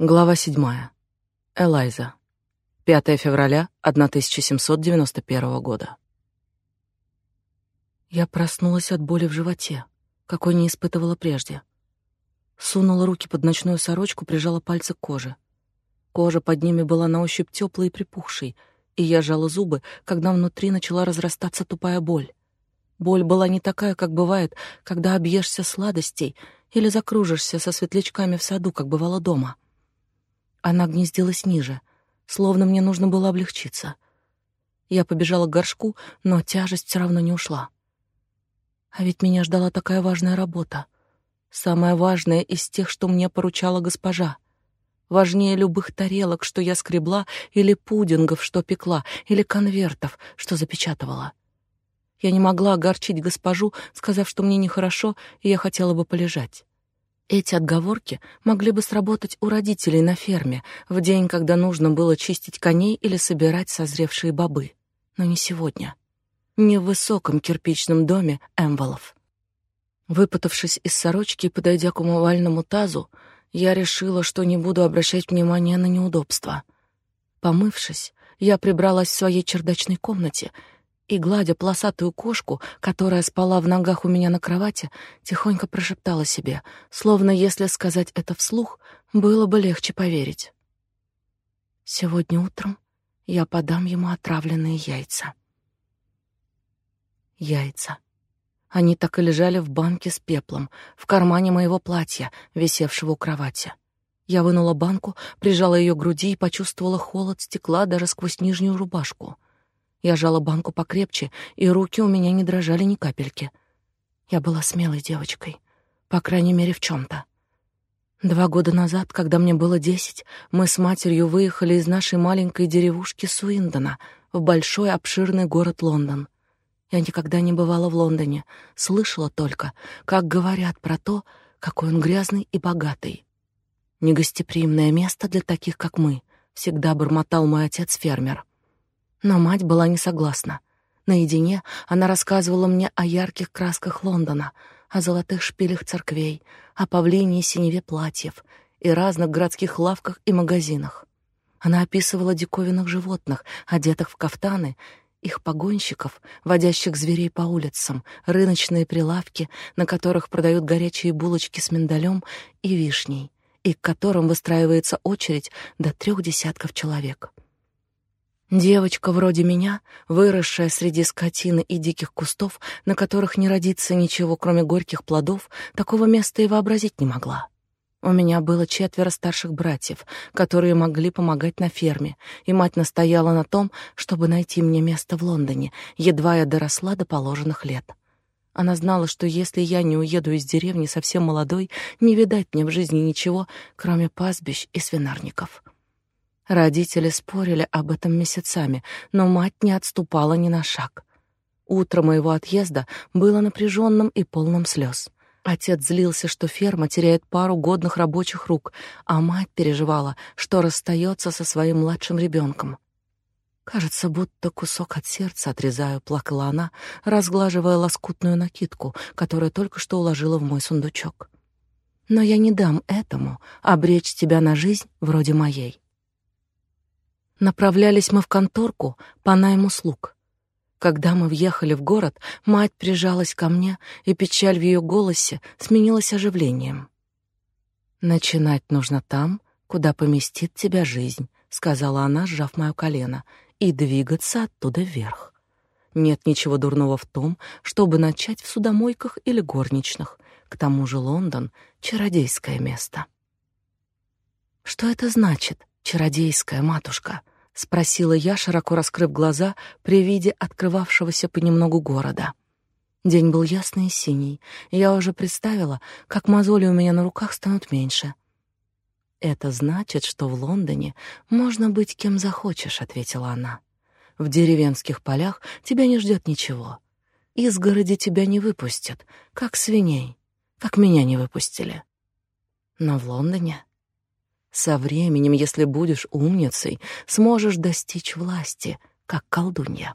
Глава 7. Элайза. 5 февраля 1791 года. Я проснулась от боли в животе, какой не испытывала прежде. Сунула руки под ночную сорочку, прижала пальцы к коже. Кожа под ними была на ощупь теплой и припухшей, и я сжала зубы, когда внутри начала разрастаться тупая боль. Боль была не такая, как бывает, когда объешься сладостей или закружишься со светлячками в саду, как бывало дома — она гнездилась ниже, словно мне нужно было облегчиться. Я побежала к горшку, но тяжесть все равно не ушла. А ведь меня ждала такая важная работа. Самая важная из тех, что мне поручала госпожа. Важнее любых тарелок, что я скребла, или пудингов, что пекла, или конвертов, что запечатывала. Я не могла огорчить госпожу, сказав, что мне нехорошо, и я хотела бы полежать. Эти отговорки могли бы сработать у родителей на ферме в день, когда нужно было чистить коней или собирать созревшие бобы. Но не сегодня. Не в высоком кирпичном доме Эмволов. Выпутавшись из сорочки и подойдя к умывальному тазу, я решила, что не буду обращать внимания на неудобства. Помывшись, я прибралась в своей чердачной комнате и, гладя полосатую кошку, которая спала в ногах у меня на кровати, тихонько прошептала себе, словно если сказать это вслух, было бы легче поверить. «Сегодня утром я подам ему отравленные яйца». Яйца. Они так и лежали в банке с пеплом, в кармане моего платья, висевшего у кровати. Я вынула банку, прижала ее к груди и почувствовала холод стекла даже сквозь нижнюю рубашку — я жала банку покрепче, и руки у меня не дрожали ни капельки. Я была смелой девочкой, по крайней мере, в чем то Два года назад, когда мне было десять, мы с матерью выехали из нашей маленькой деревушки Суиндона в большой обширный город Лондон. Я никогда не бывала в Лондоне, слышала только, как говорят про то, какой он грязный и богатый. Негостеприимное место для таких, как мы, всегда бормотал мой отец-фермер. Но мать была не согласна. Наедине она рассказывала мне о ярких красках Лондона, о золотых шпилях церквей, о павлине и синеве платьев и разных городских лавках и магазинах. Она описывала диковинных животных, одетых в кафтаны, их погонщиков, водящих зверей по улицам, рыночные прилавки, на которых продают горячие булочки с миндалем и вишней, и к которым выстраивается очередь до трех десятков человек. Девочка вроде меня, выросшая среди скотины и диких кустов, на которых не родится ничего, кроме горьких плодов, такого места и вообразить не могла. У меня было четверо старших братьев, которые могли помогать на ферме, и мать настояла на том, чтобы найти мне место в Лондоне, едва я доросла до положенных лет. Она знала, что если я не уеду из деревни совсем молодой, не видать мне в жизни ничего, кроме пастбищ и свинарников. Родители спорили об этом месяцами, но мать не отступала ни на шаг. Утро моего отъезда было напряженным и полным слез. Отец злился, что ферма теряет пару годных рабочих рук, а мать переживала, что расстается со своим младшим ребенком. Кажется, будто кусок от сердца отрезаю, плакала она, разглаживая лоскутную накидку, которую только что уложила в мой сундучок. Но я не дам этому обречь тебя на жизнь вроде моей. Направлялись мы в конторку по найму слуг. Когда мы въехали в город, мать прижалась ко мне, и печаль в ее голосе сменилась оживлением. «Начинать нужно там, куда поместит тебя жизнь», — сказала она, сжав мое колено, «и двигаться оттуда вверх. Нет ничего дурного в том, чтобы начать в судомойках или горничных. К тому же Лондон — чародейское место». «Что это значит?» чародейская матушка?» — спросила я, широко раскрыв глаза при виде открывавшегося понемногу города. День был ясный и синий, и я уже представила, как мозоли у меня на руках станут меньше. «Это значит, что в Лондоне можно быть кем захочешь», — ответила она. «В деревенских полях тебя не ждет ничего. Из города тебя не выпустят, как свиней, как меня не выпустили. Но в Лондоне со временем, если будешь умницей, сможешь достичь власти, как колдунья.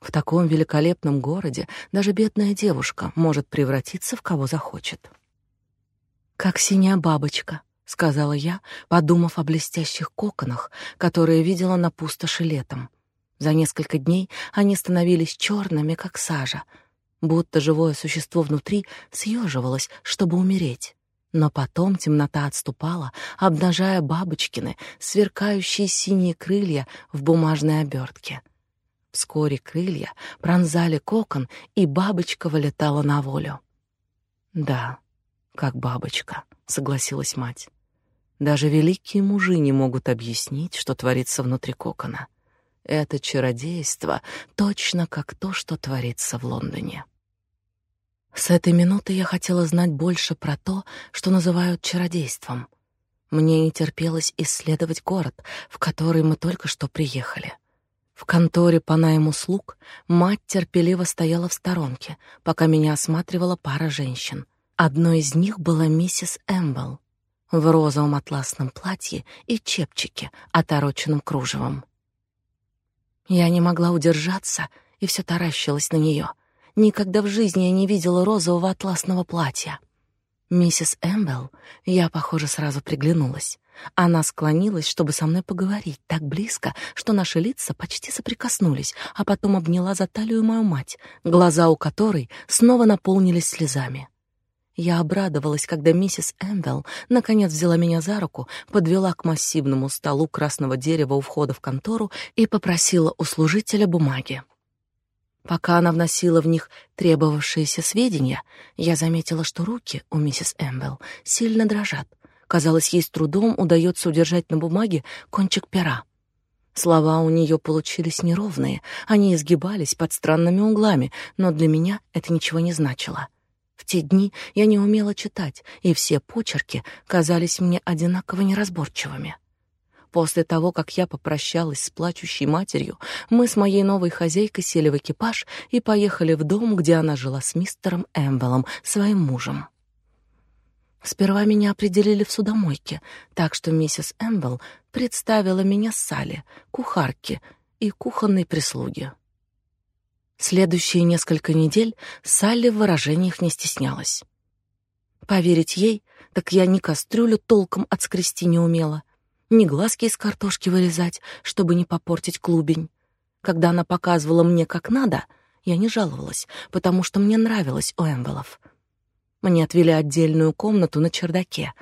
В таком великолепном городе даже бедная девушка может превратиться в кого захочет. Как синяя бабочка, — сказала я, подумав о блестящих коконах, которые видела на пустоши летом. За несколько дней они становились черными, как сажа, будто живое существо внутри съеживалось, чтобы умереть. Но потом темнота отступала, обнажая бабочкины, сверкающие синие крылья в бумажной обертке. Вскоре крылья пронзали кокон, и бабочка вылетала на волю. «Да, как бабочка», — согласилась мать. «Даже великие мужи не могут объяснить, что творится внутри кокона. Это чародейство точно как то, что творится в Лондоне». С этой минуты я хотела знать больше про то, что называют чародейством. Мне не терпелось исследовать город, в который мы только что приехали. В конторе по найму слуг мать терпеливо стояла в сторонке, пока меня осматривала пара женщин. Одной из них была миссис Эмбл в розовом атласном платье и чепчике, отороченном кружевом. Я не могла удержаться и все таращилась на нее — Никогда в жизни я не видела розового атласного платья. Миссис Эмбел, я, похоже, сразу приглянулась. Она склонилась, чтобы со мной поговорить, так близко, что наши лица почти соприкоснулись, а потом обняла за талию мою мать, глаза у которой снова наполнились слезами. Я обрадовалась, когда миссис Эмбел наконец взяла меня за руку, подвела к массивному столу красного дерева у входа в контору и попросила у служителя бумаги. Пока она вносила в них требовавшиеся сведения, я заметила, что руки у миссис Эмбел сильно дрожат. Казалось, ей с трудом удается удержать на бумаге кончик пера. Слова у нее получились неровные, они изгибались под странными углами, но для меня это ничего не значило. В те дни я не умела читать, и все почерки казались мне одинаково неразборчивыми. После того, как я попрощалась с плачущей матерью, мы с моей новой хозяйкой сели в экипаж и поехали в дом, где она жила с мистером Эмвелом, своим мужем. Сперва меня определили в судомойке, так что миссис Эмбл представила меня Салли, кухарке и кухонной прислуге. Следующие несколько недель Салли в выражениях не стеснялась. Поверить ей, так я ни кастрюлю толком отскрести не умела — ни глазки из картошки вырезать, чтобы не попортить клубень. Когда она показывала мне, как надо, я не жаловалась, потому что мне нравилось у Эмбелов. Мне отвели отдельную комнату на чердаке.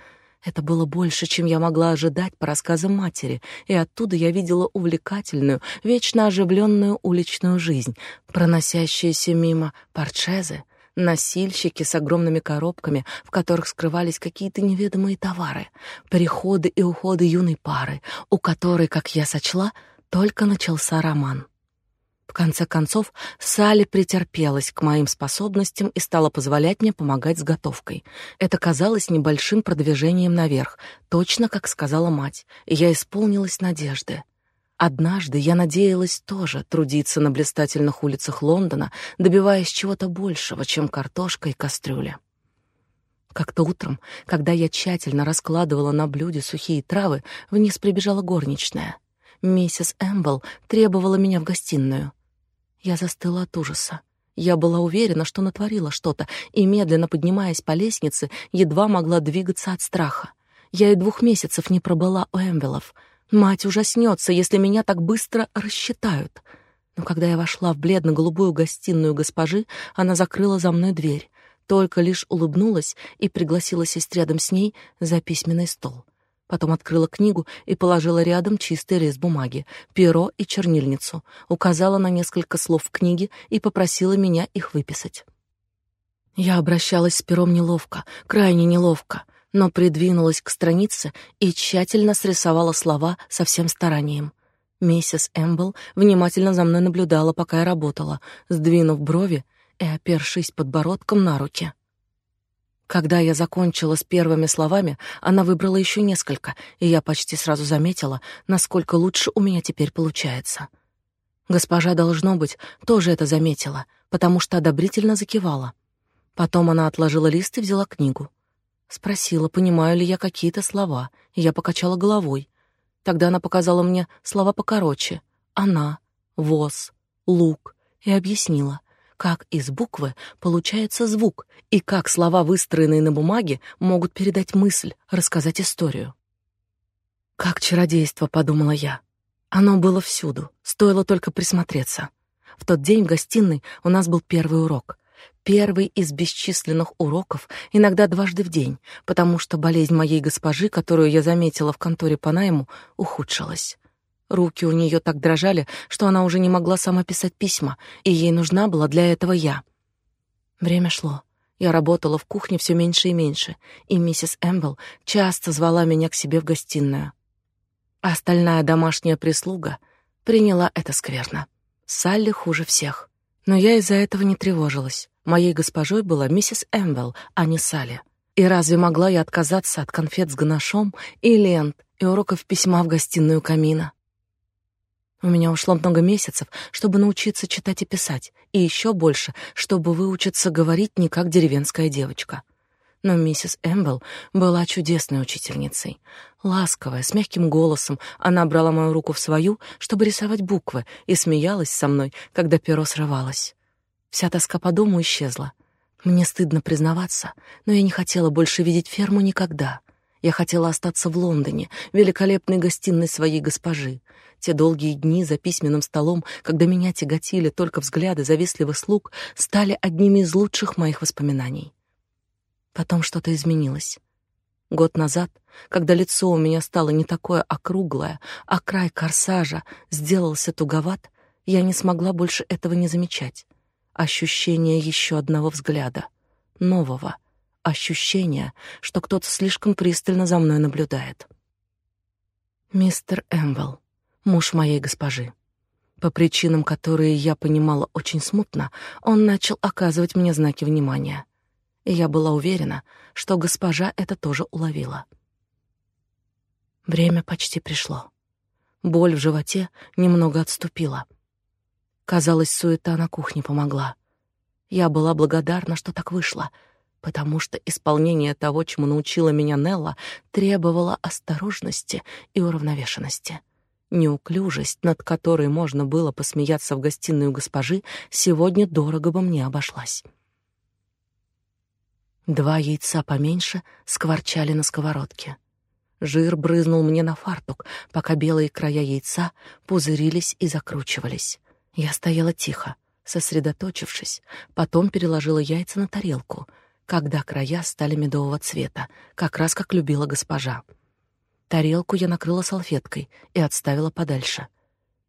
Это было больше, чем я могла ожидать по рассказам матери, и оттуда я видела увлекательную, вечно оживленную уличную жизнь, проносящуюся мимо парчезы, носильщики с огромными коробками, в которых скрывались какие-то неведомые товары, приходы и уходы юной пары, у которой, как я сочла, только начался роман. В конце концов, Салли претерпелась к моим способностям и стала позволять мне помогать с готовкой. Это казалось небольшим продвижением наверх, точно как сказала мать, и я исполнилась надежды. Однажды я надеялась тоже трудиться на блистательных улицах Лондона, добиваясь чего-то большего, чем картошка и кастрюля. Как-то утром, когда я тщательно раскладывала на блюде сухие травы, вниз прибежала горничная. Миссис Эмбл требовала меня в гостиную. Я застыла от ужаса. Я была уверена, что натворила что-то, и, медленно поднимаясь по лестнице, едва могла двигаться от страха. Я и двух месяцев не пробыла у Эмбелов — Мать ужаснется, если меня так быстро рассчитают. Но когда я вошла в бледно-голубую гостиную госпожи, она закрыла за мной дверь, только лишь улыбнулась и пригласила сесть рядом с ней за письменный стол. Потом открыла книгу и положила рядом чистый лист бумаги, перо и чернильницу, указала на несколько слов в книге и попросила меня их выписать. Я обращалась с пером неловко, крайне неловко но придвинулась к странице и тщательно срисовала слова со всем старанием. Миссис Эмбл внимательно за мной наблюдала, пока я работала, сдвинув брови и опершись подбородком на руки. Когда я закончила с первыми словами, она выбрала еще несколько, и я почти сразу заметила, насколько лучше у меня теперь получается. Госпожа, должно быть, тоже это заметила, потому что одобрительно закивала. Потом она отложила лист и взяла книгу. Спросила, понимаю ли я какие-то слова, я покачала головой. Тогда она показала мне слова покороче. Она, воз, лук, и объяснила. как из буквы получается звук и как слова, выстроенные на бумаге, могут передать мысль, рассказать историю. Как чародейство, подумала я. Оно было всюду, стоило только присмотреться. В тот день в гостиной у нас был первый урок. Первый из бесчисленных уроков, иногда дважды в день, потому что болезнь моей госпожи, которую я заметила в конторе по найму, ухудшилась. Руки у нее так дрожали, что она уже не могла сама писать письма, и ей нужна была для этого я. Время шло. Я работала в кухне все меньше и меньше, и миссис Эмбл часто звала меня к себе в гостиную. Остальная домашняя прислуга приняла это скверно. Салли хуже всех. Но я из-за этого не тревожилась. Моей госпожой была миссис Эмбл, а не Салли. И разве могла я отказаться от конфет с ганашом и лент, и уроков письма в гостиную камина? У меня ушло много месяцев, чтобы научиться читать и писать, и еще больше, чтобы выучиться говорить не как деревенская девочка. Но миссис Эмбл была чудесной учительницей. Ласковая, с мягким голосом, она брала мою руку в свою, чтобы рисовать буквы, и смеялась со мной, когда перо срывалось. Вся тоска по дому исчезла. Мне стыдно признаваться, но я не хотела больше видеть ферму никогда. Я хотела остаться в Лондоне, великолепной гостиной своей госпожи, те долгие дни за письменным столом, когда меня тяготили только взгляды завистливых слуг, стали одними из лучших моих воспоминаний. Потом что-то изменилось. Год назад, когда лицо у меня стало не такое округлое, а край корсажа сделался туговат, я не смогла больше этого не замечать. Ощущение еще одного взгляда, нового, ощущение, что кто-то слишком пристально за мной наблюдает. Мистер Эмбл муж моей госпожи. По причинам, которые я понимала очень смутно, он начал оказывать мне знаки внимания. И я была уверена, что госпожа это тоже уловила. Время почти пришло. Боль в животе немного отступила. Казалось, суета на кухне помогла. Я была благодарна, что так вышло, потому что исполнение того, чему научила меня Нелла, требовало осторожности и уравновешенности. Неуклюжесть, над которой можно было посмеяться в гостиную госпожи, сегодня дорого бы мне обошлась. Два яйца поменьше скворчали на сковородке. Жир брызнул мне на фартук, пока белые края яйца пузырились и закручивались. Я стояла тихо, сосредоточившись, потом переложила яйца на тарелку, когда края стали медового цвета, как раз как любила госпожа. Тарелку я накрыла салфеткой и отставила подальше.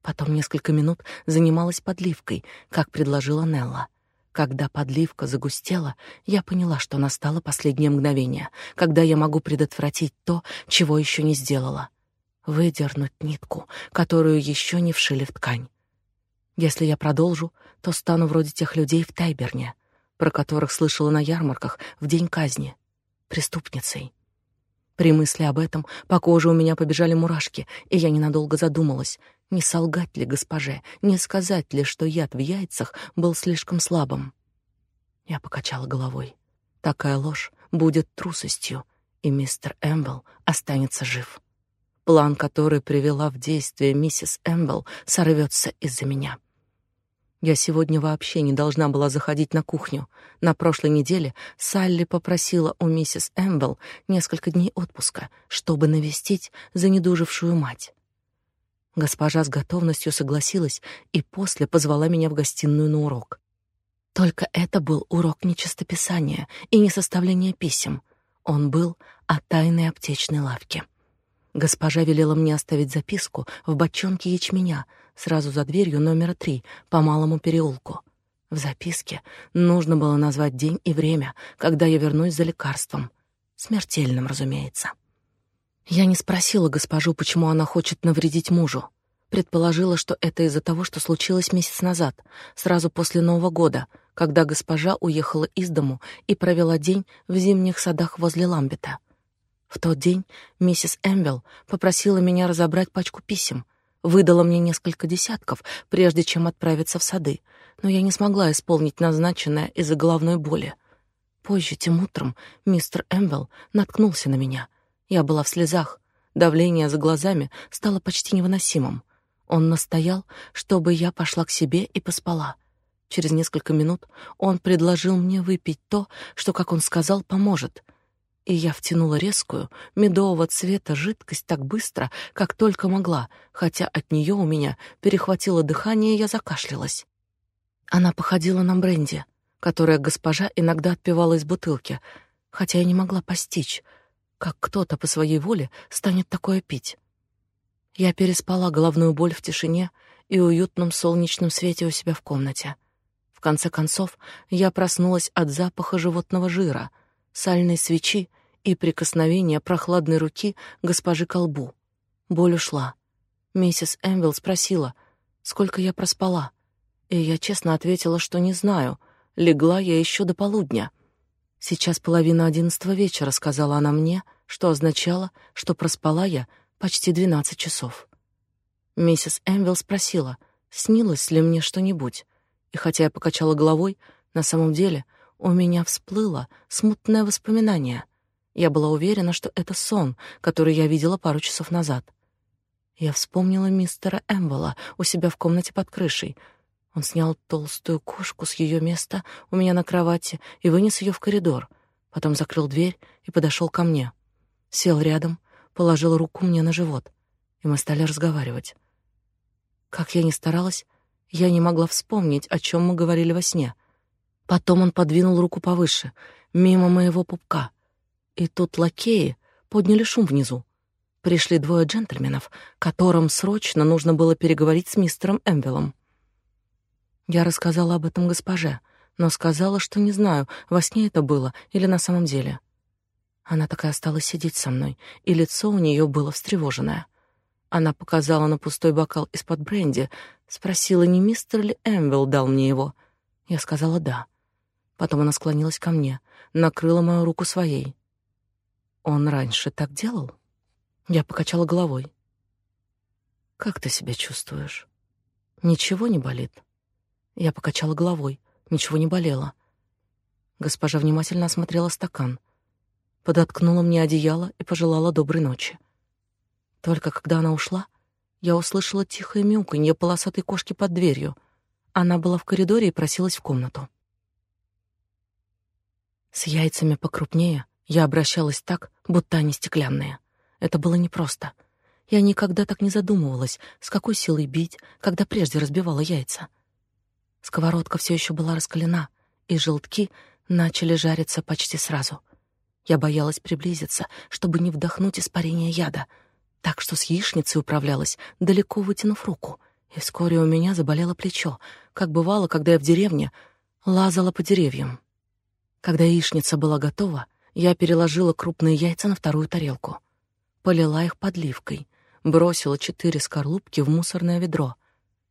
Потом несколько минут занималась подливкой, как предложила Нелла. Когда подливка загустела, я поняла, что настало последнее мгновение, когда я могу предотвратить то, чего еще не сделала. Выдернуть нитку, которую еще не вшили в ткань. Если я продолжу, то стану вроде тех людей в Тайберне, про которых слышала на ярмарках в день казни, преступницей. При мысли об этом по коже у меня побежали мурашки, и я ненадолго задумалась, не солгать ли госпоже, не сказать ли, что яд в яйцах был слишком слабым. Я покачала головой. Такая ложь будет трусостью, и мистер Эмбл останется жив. План, который привела в действие миссис Эмбл, сорвется из-за меня. Я сегодня вообще не должна была заходить на кухню. На прошлой неделе Салли попросила у миссис Эмбл несколько дней отпуска, чтобы навестить занедужившую мать. Госпожа с готовностью согласилась и после позвала меня в гостиную на урок. Только это был урок не чистописания и не составления писем. Он был о тайной аптечной лавке. Госпожа велела мне оставить записку в бочонке ячменя сразу за дверью номера три по малому переулку. В записке нужно было назвать день и время, когда я вернусь за лекарством. Смертельным, разумеется. Я не спросила госпожу, почему она хочет навредить мужу. Предположила, что это из-за того, что случилось месяц назад, сразу после Нового года, когда госпожа уехала из дому и провела день в зимних садах возле Ламбета. В тот день миссис Эмбел попросила меня разобрать пачку писем, выдала мне несколько десятков, прежде чем отправиться в сады, но я не смогла исполнить назначенное из-за головной боли. Позже, тем утром, мистер Эмбел наткнулся на меня. Я была в слезах, давление за глазами стало почти невыносимым. Он настоял, чтобы я пошла к себе и поспала. Через несколько минут он предложил мне выпить то, что, как он сказал, поможет. И я втянула резкую, медового цвета жидкость так быстро, как только могла, хотя от нее у меня перехватило дыхание, и я закашлялась. Она походила на бренди, которое госпожа иногда отпивала из бутылки, хотя я не могла постичь, как кто-то по своей воле станет такое пить. Я переспала головную боль в тишине и уютном солнечном свете у себя в комнате. В конце концов, я проснулась от запаха животного жира, сальной свечи и прикосновения прохладной руки госпожи колбу. Боль ушла. Миссис Эмвилл спросила, сколько я проспала, и я честно ответила, что не знаю. Легла я еще до полудня. Сейчас половина одиннадцатого вечера, сказала она мне, что означало, что проспала я почти двенадцать часов. Миссис Эмвилл спросила, снилось ли мне что-нибудь, и хотя я покачала головой, на самом деле у меня всплыло смутное воспоминание. Я была уверена, что это сон, который я видела пару часов назад. Я вспомнила мистера Эмвелла у себя в комнате под крышей. Он снял толстую кошку с ее места у меня на кровати и вынес ее в коридор. Потом закрыл дверь и подошел ко мне. Сел рядом, положил руку мне на живот, и мы стали разговаривать. Как я ни старалась, я не могла вспомнить, о чем мы говорили во сне. Потом он подвинул руку повыше, мимо моего пупка. И тут лакеи подняли шум внизу. Пришли двое джентльменов, которым срочно нужно было переговорить с мистером Эмвиллом. Я рассказала об этом госпоже, но сказала, что не знаю, во сне это было или на самом деле. Она такая осталась сидеть со мной, и лицо у нее было встревоженное. Она показала на пустой бокал из-под бренди, спросила, не мистер ли Эмвилл дал мне его. Я сказала «да». Потом она склонилась ко мне, накрыла мою руку своей. «Он раньше так делал?» Я покачала головой. «Как ты себя чувствуешь? Ничего не болит?» Я покачала головой. Ничего не болело. Госпожа внимательно осмотрела стакан, подоткнула мне одеяло и пожелала доброй ночи. Только когда она ушла, я услышала тихое мяуканье полосатой кошки под дверью. Она была в коридоре и просилась в комнату. С яйцами покрупнее я обращалась так, будто они стеклянные. Это было непросто. Я никогда так не задумывалась, с какой силой бить, когда прежде разбивала яйца. Сковородка все еще была раскалена, и желтки начали жариться почти сразу. Я боялась приблизиться, чтобы не вдохнуть испарение яда — так что с яичницей управлялась, далеко вытянув руку, и вскоре у меня заболело плечо, как бывало, когда я в деревне лазала по деревьям. Когда яичница была готова, я переложила крупные яйца на вторую тарелку, полила их подливкой, бросила четыре скорлупки в мусорное ведро,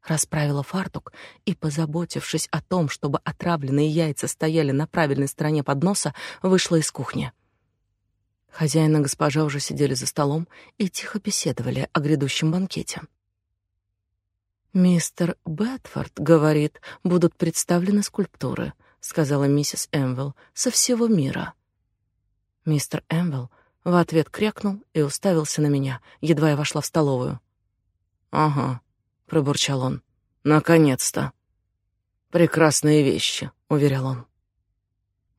расправила фартук и, позаботившись о том, чтобы отравленные яйца стояли на правильной стороне подноса, вышла из кухни. Хозяин и госпожа уже сидели за столом и тихо беседовали о грядущем банкете. «Мистер Бетфорд, — говорит, — будут представлены скульптуры», — сказала миссис Эмвилл, — «со всего мира». Мистер Эмвилл в ответ крякнул и уставился на меня, едва я вошла в столовую. «Ага», — пробурчал он, — «наконец-то». «Прекрасные вещи», — уверял он.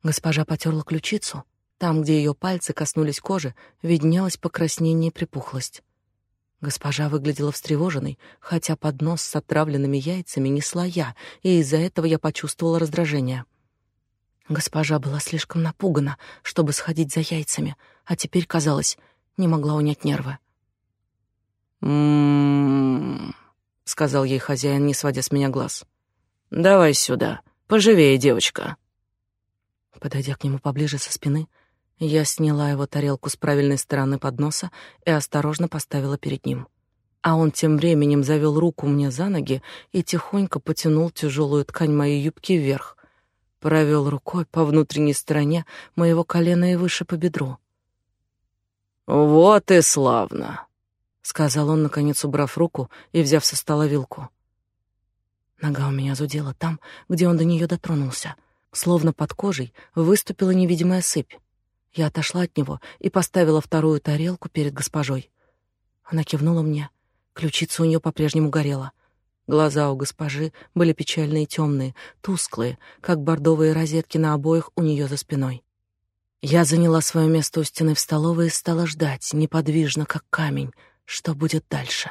Госпожа потерла ключицу, там, где ее пальцы коснулись кожи, виднелось покраснение и припухлость. Госпожа выглядела встревоженной, хотя поднос с отравленными яйцами несла я, и из-за этого я почувствовала раздражение. Госпожа была слишком напугана, чтобы сходить за яйцами, а теперь, казалось, не могла унять нервы. «М-м-м», сказал ей хозяин, не сводя с меня глаз. «Давай сюда, поживее, девочка». Подойдя к нему поближе со спины, я сняла его тарелку с правильной стороны подноса и осторожно поставила перед ним. А он тем временем завел руку мне за ноги и тихонько потянул тяжелую ткань моей юбки вверх, провел рукой по внутренней стороне моего колена и выше по бедру. «Вот и славно!» — сказал он, наконец убрав руку и взяв со стола вилку. Нога у меня зудела там, где он до нее дотронулся. Словно под кожей выступила невидимая сыпь. Я отошла от него и поставила вторую тарелку перед госпожой. Она кивнула мне. Ключица у нее по-прежнему горела. Глаза у госпожи были печальные и темные, тусклые, как бордовые розетки на обоях у нее за спиной. Я заняла свое место у стены в столовой и стала ждать, неподвижно, как камень, что будет дальше.